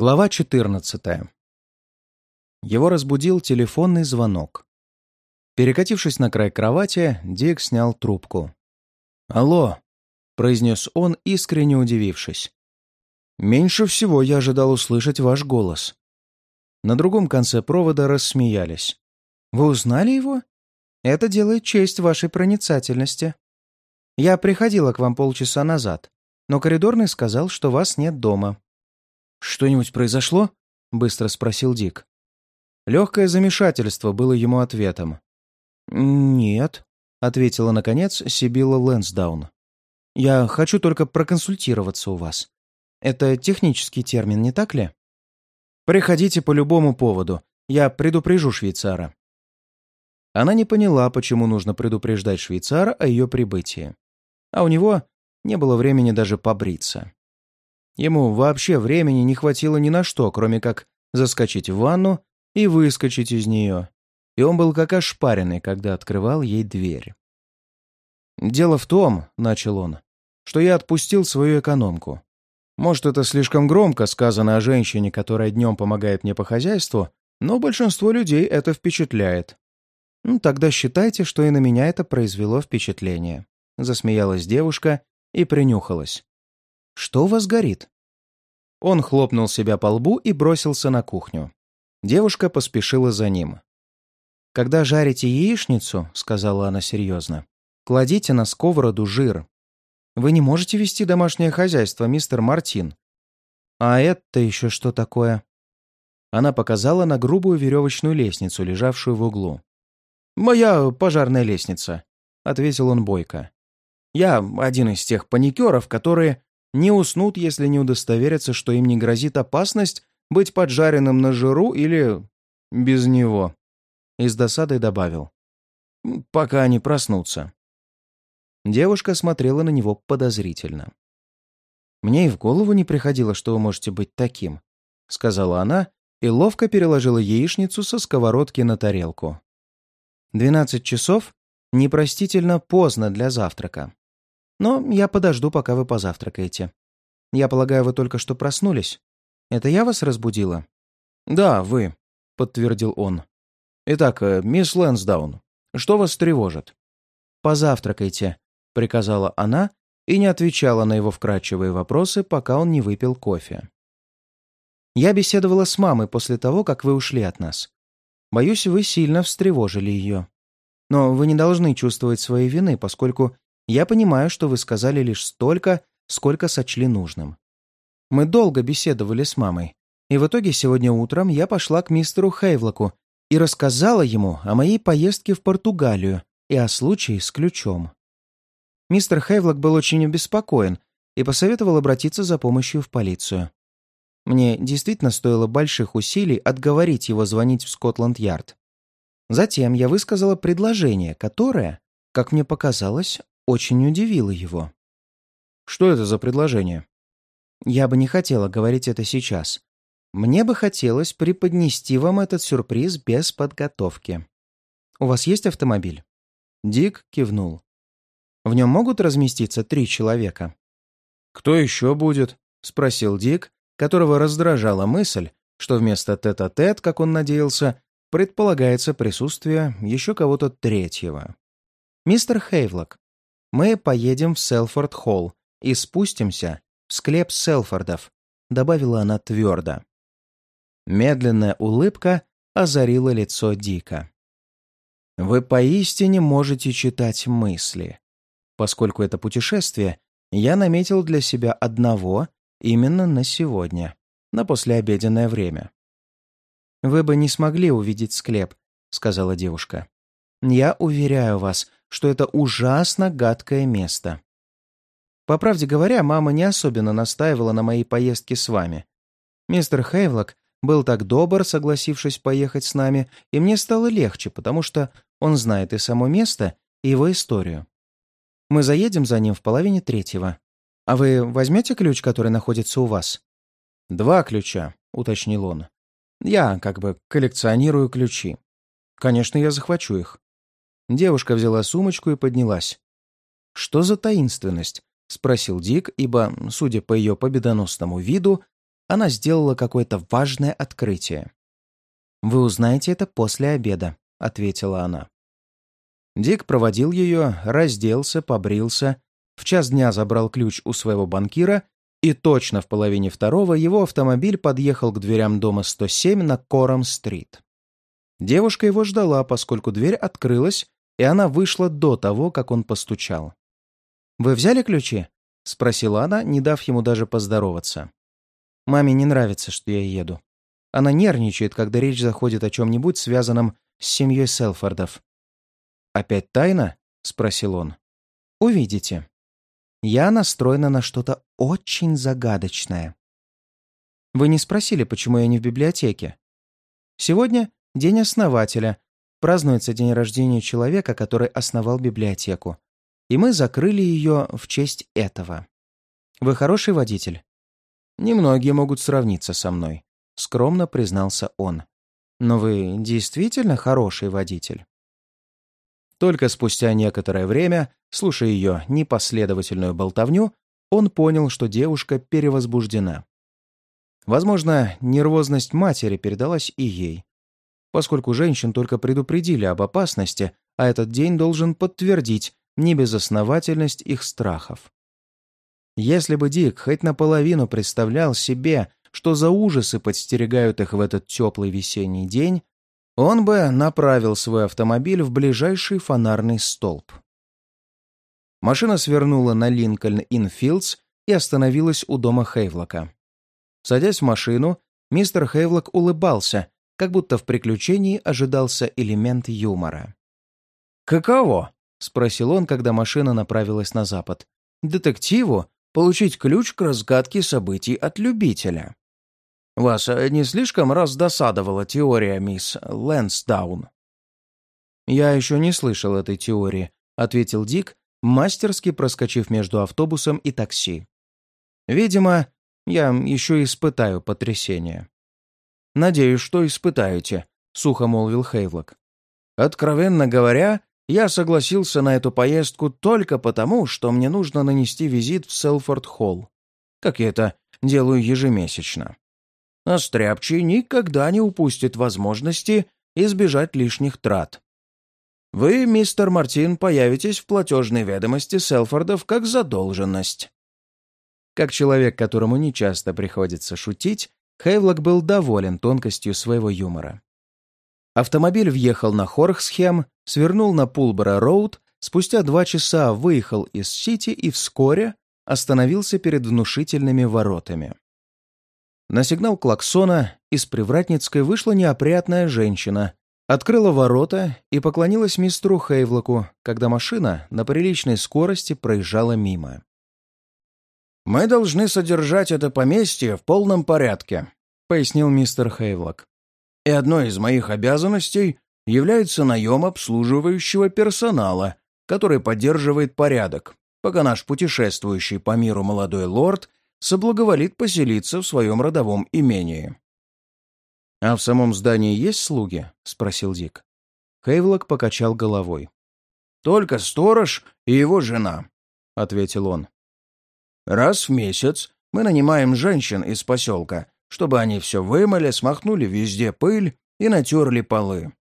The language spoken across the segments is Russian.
Глава 14. Его разбудил телефонный звонок. Перекатившись на край кровати, Дик снял трубку. «Алло», — произнес он, искренне удивившись. «Меньше всего я ожидал услышать ваш голос». На другом конце провода рассмеялись. «Вы узнали его? Это делает честь вашей проницательности. Я приходила к вам полчаса назад, но коридорный сказал, что вас нет дома». «Что-нибудь произошло?» — быстро спросил Дик. Легкое замешательство было ему ответом. «Нет», — ответила, наконец, Сибилла Лэнсдаун. «Я хочу только проконсультироваться у вас. Это технический термин, не так ли?» «Приходите по любому поводу. Я предупрежу швейцара». Она не поняла, почему нужно предупреждать швейцара о ее прибытии. А у него не было времени даже побриться. Ему вообще времени не хватило ни на что, кроме как заскочить в ванну и выскочить из нее. И он был как ошпаренный, когда открывал ей дверь. «Дело в том», — начал он, — «что я отпустил свою экономку. Может, это слишком громко сказано о женщине, которая днем помогает мне по хозяйству, но большинство людей это впечатляет. Ну, тогда считайте, что и на меня это произвело впечатление. Засмеялась девушка и принюхалась. «Что у вас горит?» Он хлопнул себя по лбу и бросился на кухню. Девушка поспешила за ним. «Когда жарите яичницу, — сказала она серьезно, — кладите на сковороду жир. Вы не можете вести домашнее хозяйство, мистер Мартин. А это еще что такое?» Она показала на грубую веревочную лестницу, лежавшую в углу. «Моя пожарная лестница», — ответил он бойко. «Я один из тех паникеров, которые не уснут, если не удостоверятся, что им не грозит опасность быть поджаренным на жиру или без него. И с досадой добавил. Пока они проснутся. Девушка смотрела на него подозрительно. «Мне и в голову не приходило, что вы можете быть таким», — сказала она и ловко переложила яичницу со сковородки на тарелку. «Двенадцать часов — непростительно поздно для завтрака. Но я подожду, пока вы позавтракаете. Я полагаю, вы только что проснулись. Это я вас разбудила?» «Да, вы», — подтвердил он. «Итак, э, мисс Лэнсдаун, что вас тревожит?» «Позавтракайте», — приказала она и не отвечала на его вкрадчивые вопросы, пока он не выпил кофе. «Я беседовала с мамой после того, как вы ушли от нас. Боюсь, вы сильно встревожили ее. Но вы не должны чувствовать своей вины, поскольку я понимаю, что вы сказали лишь столько, сколько сочли нужным. Мы долго беседовали с мамой, и в итоге сегодня утром я пошла к мистеру Хейвлоку и рассказала ему о моей поездке в Португалию и о случае с ключом. Мистер Хейвлок был очень обеспокоен и посоветовал обратиться за помощью в полицию. Мне действительно стоило больших усилий отговорить его звонить в Скотланд-Ярд. Затем я высказала предложение, которое, как мне показалось, очень удивило его. «Что это за предложение?» «Я бы не хотела говорить это сейчас. Мне бы хотелось преподнести вам этот сюрприз без подготовки. У вас есть автомобиль?» Дик кивнул. «В нем могут разместиться три человека?» «Кто еще будет?» — спросил Дик, которого раздражала мысль, что вместо тет-а-тет, -тет, как он надеялся, предполагается присутствие еще кого-то третьего. «Мистер Хейвлок, мы поедем в Селфорд-Холл и спустимся в склеп Селфордов», — добавила она твердо. Медленная улыбка озарила лицо Дика. «Вы поистине можете читать мысли. Поскольку это путешествие, я наметил для себя одного именно на сегодня, на послеобеденное время». «Вы бы не смогли увидеть склеп», — сказала девушка. «Я уверяю вас, что это ужасно гадкое место. По правде говоря, мама не особенно настаивала на моей поездке с вами. Мистер Хейвлок был так добр, согласившись поехать с нами, и мне стало легче, потому что он знает и само место, и его историю. Мы заедем за ним в половине третьего. А вы возьмете ключ, который находится у вас? Два ключа, уточнил он. Я как бы коллекционирую ключи. Конечно, я захвачу их. Девушка взяла сумочку и поднялась. «Что за таинственность?» — спросил Дик, ибо, судя по ее победоносному виду, она сделала какое-то важное открытие. «Вы узнаете это после обеда», — ответила она. Дик проводил ее, разделся, побрился, в час дня забрал ключ у своего банкира, и точно в половине второго его автомобиль подъехал к дверям дома 107 на Кором-стрит. Девушка его ждала, поскольку дверь открылась, и она вышла до того, как он постучал. «Вы взяли ключи?» — спросила она, не дав ему даже поздороваться. «Маме не нравится, что я еду. Она нервничает, когда речь заходит о чем-нибудь, связанном с семьей Селфордов». «Опять тайна?» — спросил он. «Увидите. Я настроена на что-то очень загадочное». «Вы не спросили, почему я не в библиотеке?» «Сегодня день основателя. Празднуется день рождения человека, который основал библиотеку и мы закрыли ее в честь этого. Вы хороший водитель?» «Немногие могут сравниться со мной», — скромно признался он. «Но вы действительно хороший водитель?» Только спустя некоторое время, слушая ее непоследовательную болтовню, он понял, что девушка перевозбуждена. Возможно, нервозность матери передалась и ей, поскольку женщин только предупредили об опасности, а этот день должен подтвердить, небезосновательность их страхов. Если бы Дик хоть наполовину представлял себе, что за ужасы подстерегают их в этот теплый весенний день, он бы направил свой автомобиль в ближайший фонарный столб. Машина свернула на Линкольн-Инфилдс и остановилась у дома Хейвлока. Садясь в машину, мистер Хейвлок улыбался, как будто в приключении ожидался элемент юмора. «Каково?» — спросил он, когда машина направилась на запад. «Детективу получить ключ к разгадке событий от любителя». «Вас э, не слишком раздосадовала теория, мисс Лэнсдаун?» «Я еще не слышал этой теории», — ответил Дик, мастерски проскочив между автобусом и такси. «Видимо, я еще испытаю потрясение». «Надеюсь, что испытаете», — сухо молвил Хейвлок. «Откровенно говоря, я согласился на эту поездку только потому, что мне нужно нанести визит в Селфорд-Холл, как я это делаю ежемесячно. А никогда не упустит возможности избежать лишних трат. Вы, мистер Мартин, появитесь в платежной ведомости Селфордов как задолженность. Как человек, которому нечасто приходится шутить, Хейвлок был доволен тонкостью своего юмора. Автомобиль въехал на Хорхсхем, свернул на Пулборо-Роуд, спустя два часа выехал из Сити и вскоре остановился перед внушительными воротами. На сигнал клаксона из Привратницкой вышла неопрятная женщина, открыла ворота и поклонилась мистеру Хейвлоку, когда машина на приличной скорости проезжала мимо. «Мы должны содержать это поместье в полном порядке», — пояснил мистер Хейвлок и одной из моих обязанностей является наем обслуживающего персонала, который поддерживает порядок, пока наш путешествующий по миру молодой лорд соблаговолит поселиться в своем родовом имении. «А в самом здании есть слуги?» — спросил Дик. Хейвлок покачал головой. «Только сторож и его жена», — ответил он. «Раз в месяц мы нанимаем женщин из поселка, чтобы они все вымыли, смахнули везде пыль и натерли полы.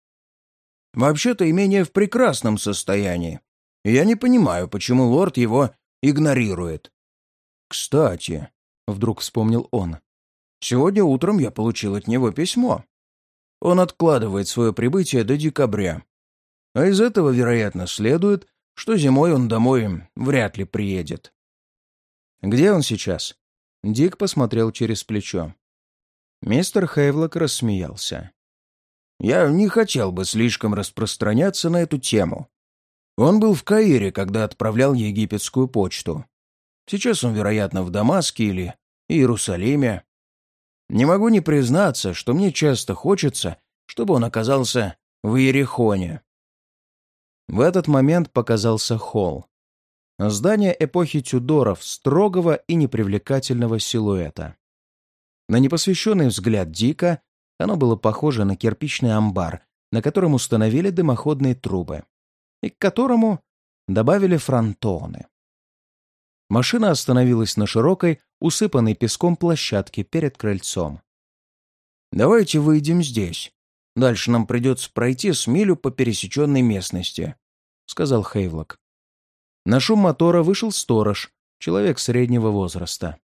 Вообще-то имение в прекрасном состоянии, я не понимаю, почему лорд его игнорирует. Кстати, — вдруг вспомнил он, — сегодня утром я получил от него письмо. Он откладывает свое прибытие до декабря. А из этого, вероятно, следует, что зимой он домой вряд ли приедет. «Где он сейчас?» Дик посмотрел через плечо. Мистер Хейвлок рассмеялся. «Я не хотел бы слишком распространяться на эту тему. Он был в Каире, когда отправлял египетскую почту. Сейчас он, вероятно, в Дамаске или Иерусалиме. Не могу не признаться, что мне часто хочется, чтобы он оказался в Иерихоне». В этот момент показался холл. Здание эпохи Тюдоров, строгого и непривлекательного силуэта. На непосвященный взгляд Дика оно было похоже на кирпичный амбар, на котором установили дымоходные трубы, и к которому добавили фронтоны. Машина остановилась на широкой, усыпанной песком площадке перед крыльцом. «Давайте выйдем здесь. Дальше нам придется пройти с милю по пересеченной местности», — сказал Хейвлок. На шум мотора вышел сторож, человек среднего возраста.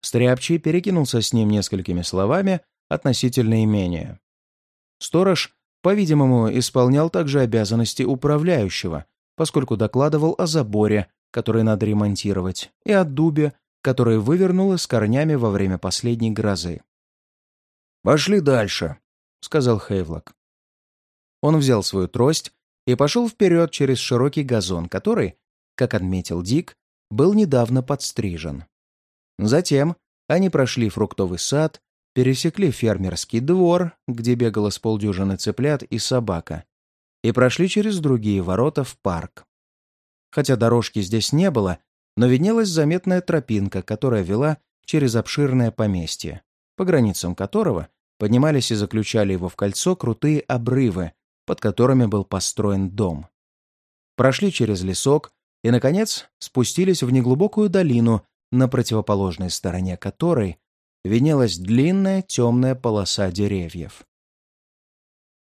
Стряпчий перекинулся с ним несколькими словами относительно имения. Сторож, по-видимому, исполнял также обязанности управляющего, поскольку докладывал о заборе, который надо ремонтировать, и о дубе, который вывернуло с корнями во время последней грозы. «Пошли дальше», — сказал Хейвлок. Он взял свою трость и пошел вперед через широкий газон, который, как отметил Дик, был недавно подстрижен. Затем они прошли фруктовый сад, пересекли фермерский двор, где бегало с полдюжины цыплят и собака, и прошли через другие ворота в парк. Хотя дорожки здесь не было, но виднелась заметная тропинка, которая вела через обширное поместье, по границам которого поднимались и заключали его в кольцо крутые обрывы, под которыми был построен дом. Прошли через лесок и, наконец, спустились в неглубокую долину, на противоположной стороне которой виднелась длинная темная полоса деревьев.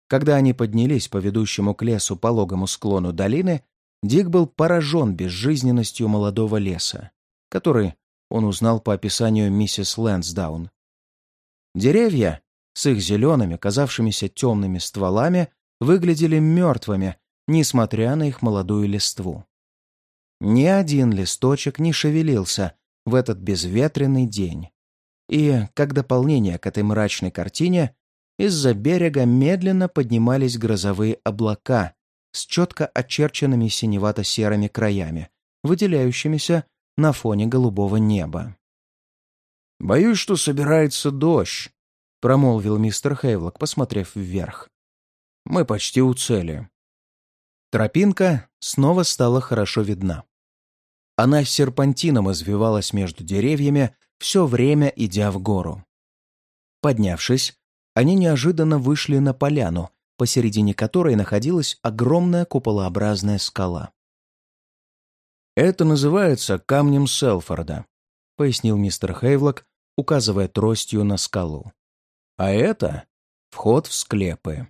Когда они поднялись по ведущему к лесу пологому склону долины, Дик был поражен безжизненностью молодого леса, который он узнал по описанию миссис Лэнсдаун. Деревья с их зелеными, казавшимися темными стволами, выглядели мертвыми, несмотря на их молодую листву. Ни один листочек не шевелился в этот безветренный день. И, как дополнение к этой мрачной картине, из-за берега медленно поднимались грозовые облака с четко очерченными синевато-серыми краями, выделяющимися на фоне голубого неба. «Боюсь, что собирается дождь», — промолвил мистер Хейвлок, посмотрев вверх. «Мы почти у цели». Тропинка снова стала хорошо видна. Она серпантином извивалась между деревьями, все время идя в гору. Поднявшись, они неожиданно вышли на поляну, посередине которой находилась огромная куполообразная скала. «Это называется камнем Селфорда», — пояснил мистер Хейвлок, указывая тростью на скалу. «А это — вход в склепы».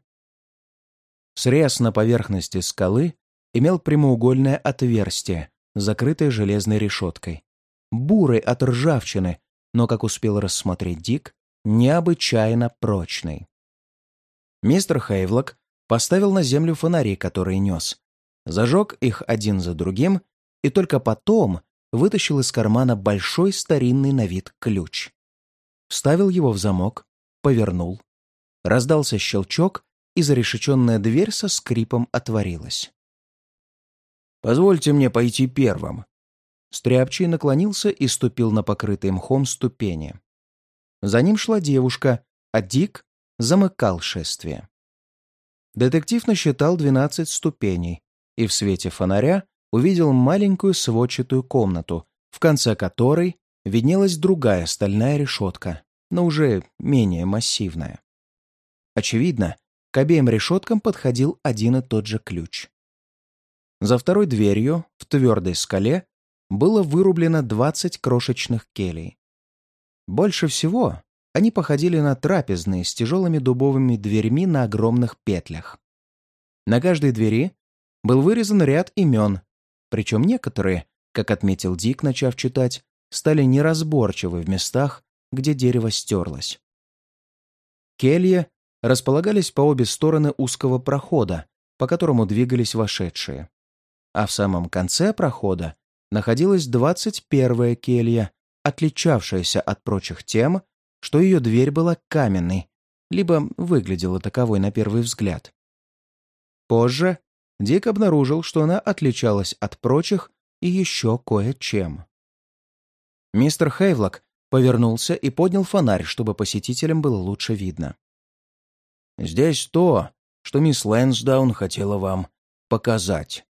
Срез на поверхности скалы имел прямоугольное отверстие, закрытое железной решеткой. Бурой от ржавчины, но, как успел рассмотреть Дик, необычайно прочный. Мистер Хейвлок поставил на землю фонари, которые нес, зажег их один за другим и только потом вытащил из кармана большой старинный на вид ключ. Вставил его в замок, повернул. Раздался щелчок, и зарешеченная дверь со скрипом отворилась. «Позвольте мне пойти первым». Стряпчий наклонился и ступил на покрытые мхом ступени. За ним шла девушка, а Дик замыкал шествие. Детектив насчитал двенадцать ступеней и в свете фонаря увидел маленькую сводчатую комнату, в конце которой виднелась другая стальная решетка, но уже менее массивная. Очевидно, к обеим решеткам подходил один и тот же ключ. За второй дверью, в твердой скале, было вырублено 20 крошечных келей. Больше всего они походили на трапезные с тяжелыми дубовыми дверьми на огромных петлях. На каждой двери был вырезан ряд имен, причем некоторые, как отметил Дик, начав читать, стали неразборчивы в местах, где дерево стерлось. Кельи располагались по обе стороны узкого прохода, по которому двигались вошедшие а в самом конце прохода находилась двадцать первая келья, отличавшаяся от прочих тем, что ее дверь была каменной, либо выглядела таковой на первый взгляд. Позже Дик обнаружил, что она отличалась от прочих и еще кое-чем. Мистер Хейвлок повернулся и поднял фонарь, чтобы посетителям было лучше видно. «Здесь то, что мисс Лэнсдаун хотела вам показать»,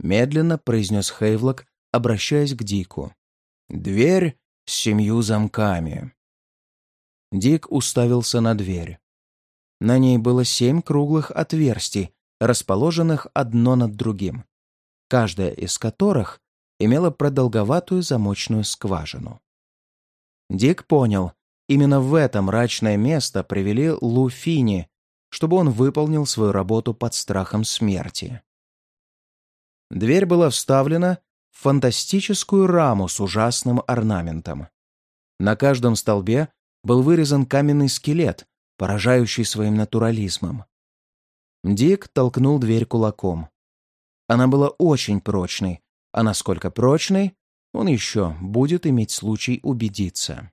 Медленно произнес Хейвлок, обращаясь к Дику. «Дверь с семью замками». Дик уставился на дверь. На ней было семь круглых отверстий, расположенных одно над другим, каждое из которых имела продолговатую замочную скважину. Дик понял, именно в это мрачное место привели Лу Фини, чтобы он выполнил свою работу под страхом смерти. Дверь была вставлена в фантастическую раму с ужасным орнаментом. На каждом столбе был вырезан каменный скелет, поражающий своим натурализмом. Дик толкнул дверь кулаком. Она была очень прочной, а насколько прочной, он еще будет иметь случай убедиться.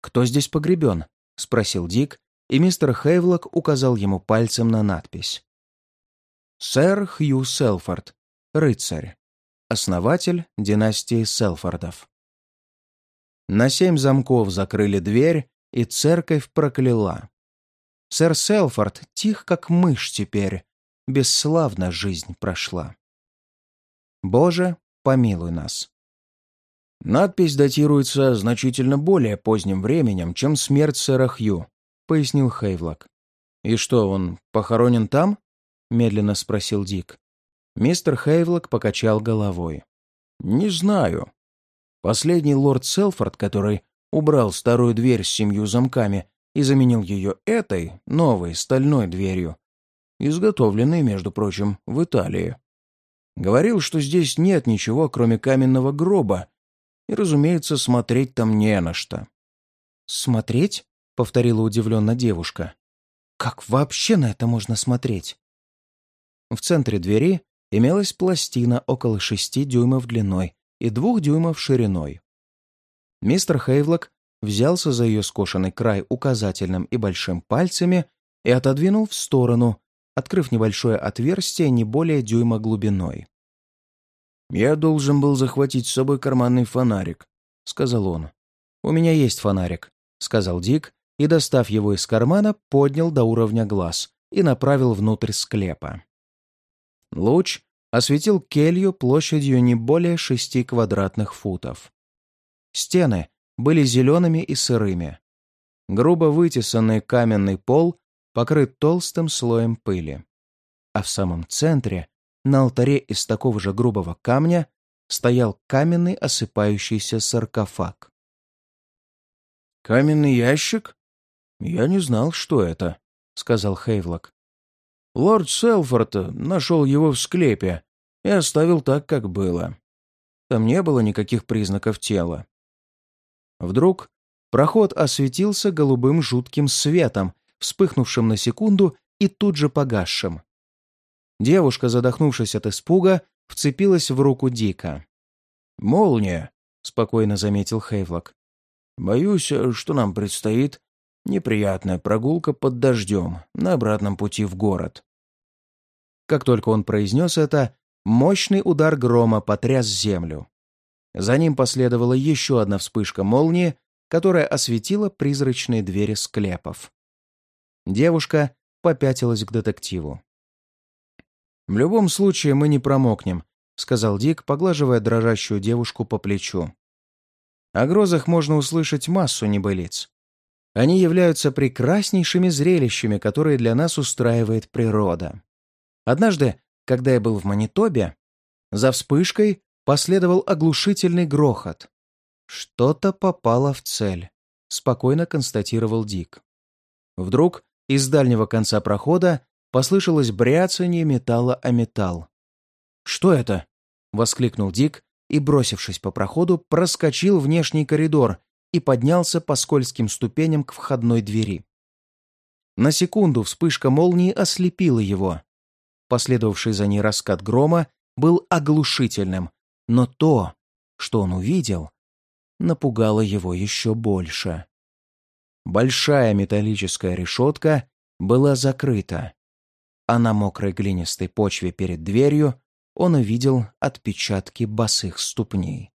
«Кто здесь погребен?» — спросил Дик, и мистер Хейвлок указал ему пальцем на надпись. «Сэр Хью Селфорд, рыцарь, основатель династии Селфордов». На семь замков закрыли дверь, и церковь прокляла. Сэр Селфорд тих, как мышь теперь, бесславно жизнь прошла. Боже, помилуй нас. Надпись датируется значительно более поздним временем, чем смерть сэра Хью, пояснил Хейвлок. И что, он похоронен там? медленно спросил Дик. Мистер Хейвлок покачал головой. Не знаю. Последний лорд Селфорд, который убрал старую дверь с семью замками и заменил ее этой, новой, стальной дверью, изготовленной, между прочим, в Италии. Говорил, что здесь нет ничего, кроме каменного гроба, и, разумеется, смотреть там не на что. «Смотреть?» — повторила удивленно девушка. «Как вообще на это можно смотреть?» В центре двери имелась пластина около шести дюймов длиной и двух дюймов шириной. Мистер Хейвлок взялся за ее скошенный край указательным и большим пальцами и отодвинул в сторону, открыв небольшое отверстие не более дюйма глубиной. «Я должен был захватить с собой карманный фонарик», — сказал он. «У меня есть фонарик», — сказал Дик, и, достав его из кармана, поднял до уровня глаз и направил внутрь склепа. Луч осветил келью площадью не более шести квадратных футов. Стены были зелеными и сырыми. Грубо вытесанный каменный пол покрыт толстым слоем пыли. А в самом центре на алтаре из такого же грубого камня стоял каменный осыпающийся саркофаг. «Каменный ящик? Я не знал, что это», — сказал Хейвлок. «Лорд Селфорд нашел его в склепе и оставил так, как было. Там не было никаких признаков тела». Вдруг проход осветился голубым жутким светом, вспыхнувшим на секунду и тут же погасшим. Девушка, задохнувшись от испуга, вцепилась в руку Дика. «Молния», — спокойно заметил Хейвлок. «Боюсь, что нам предстоит неприятная прогулка под дождем на обратном пути в город». Как только он произнес это, мощный удар грома потряс землю. За ним последовала еще одна вспышка молнии, которая осветила призрачные двери склепов. Девушка попятилась к детективу. «В любом случае мы не промокнем», — сказал Дик, поглаживая дрожащую девушку по плечу. «О грозах можно услышать массу небылиц. Они являются прекраснейшими зрелищами, которые для нас устраивает природа. Однажды, когда я был в Манитобе, за вспышкой последовал оглушительный грохот. Что-то попало в цель, спокойно констатировал Дик. Вдруг из дальнего конца прохода послышалось бряцание металла о металл. «Что это?» — воскликнул Дик и, бросившись по проходу, проскочил внешний коридор и поднялся по скользким ступеням к входной двери. На секунду вспышка молнии ослепила его. Последовавший за ней раскат грома был оглушительным, но то, что он увидел, напугало его еще больше. Большая металлическая решетка была закрыта а на мокрой глинистой почве перед дверью он увидел отпечатки босых ступней.